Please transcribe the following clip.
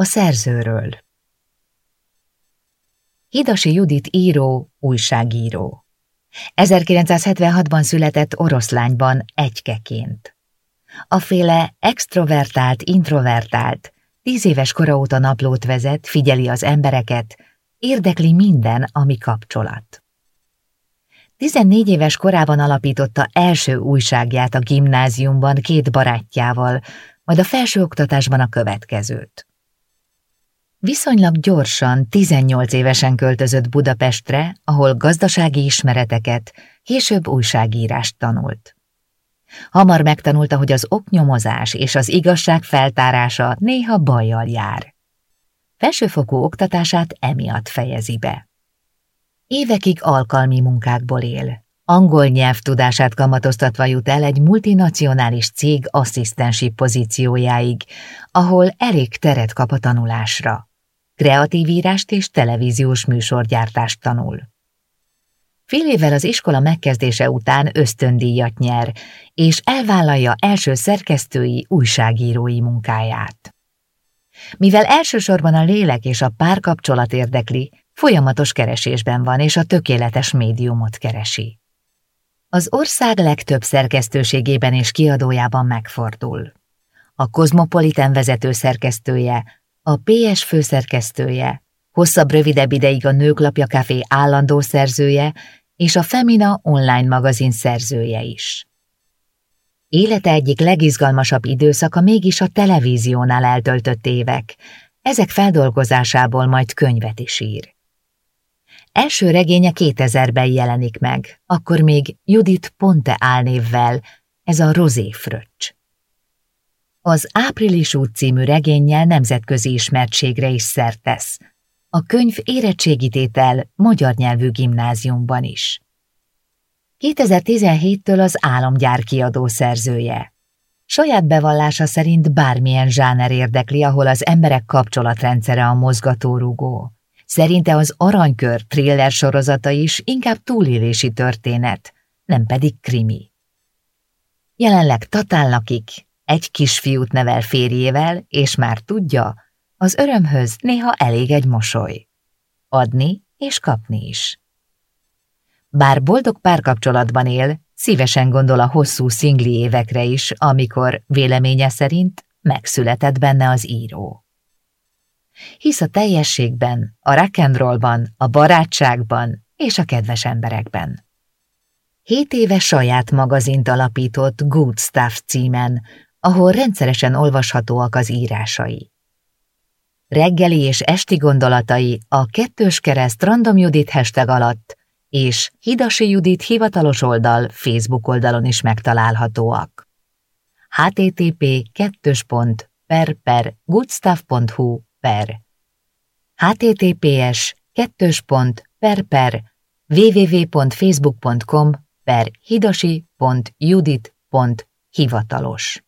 A szerzőről Hidasi Judit író, újságíró. 1976-ban született oroszlányban egykeként. A féle extrovertált, introvertált, tíz éves kora óta naplót vezet, figyeli az embereket, érdekli minden, ami kapcsolat. 14 éves korában alapította első újságját a gimnáziumban két barátjával, majd a felsőoktatásban a következőt. Viszonylag gyorsan, 18 évesen költözött Budapestre, ahol gazdasági ismereteket, később újságírást tanult. Hamar megtanulta, hogy az oknyomozás és az igazság feltárása néha bajjal jár. Felsőfokú oktatását emiatt fejezi be. Évekig alkalmi munkákból él. Angol nyelv tudását kamatoztatva jut el egy multinacionális cég asszisztensi pozíciójáig, ahol elég teret kap a tanulásra. Kreatív írást és televíziós műsorgyártást tanul. Fél évvel az iskola megkezdése után ösztöndíjat nyer, és elvállalja első szerkesztői, újságírói munkáját. Mivel elsősorban a lélek és a párkapcsolat érdekli, folyamatos keresésben van, és a tökéletes médiumot keresi. Az ország legtöbb szerkesztőségében és kiadójában megfordul. A Cosmopolitan vezető szerkesztője, a PS főszerkesztője, hosszabb-rövidebb ideig a Nőklapja Café állandó szerzője és a Femina online magazin szerzője is. Élete egyik legizgalmasabb időszaka mégis a televíziónál eltöltött évek, ezek feldolgozásából majd könyvet is ír. Első regénye 2000-ben jelenik meg, akkor még Judit Ponte álnévvel, ez a Rozé Fröccs. Az Április út című regénnyel nemzetközi ismertségre is szertesz, a könyv érettségítétel magyar nyelvű gimnáziumban is. 2017-től az Álomgyár kiadó szerzője. Saját bevallása szerint bármilyen zsáner érdekli, ahol az emberek kapcsolatrendszere a mozgatórugó. Szerinte az Aranykör thriller sorozata is inkább túlélési történet, nem pedig krimi. Jelenleg Tatán lakik, egy kisfiút nevel férjével, és már tudja, az örömhöz néha elég egy mosoly. Adni és kapni is. Bár boldog párkapcsolatban él, szívesen gondol a hosszú szingli évekre is, amikor véleménye szerint megszületett benne az író. Hisz a teljességben, a rock'n'rollban, a barátságban és a kedves emberekben. Hét éve saját magazint alapított Good Stuff címen, ahol rendszeresen olvashatóak az írásai. Reggeli és esti gondolatai a kettős kereszt Random Judit hashtag alatt és Hidasi Judit hivatalos oldal Facebook oldalon is megtalálhatóak. http per per goodstuff.hu per https per www.facebook.com per hidasi.judit.hivatalos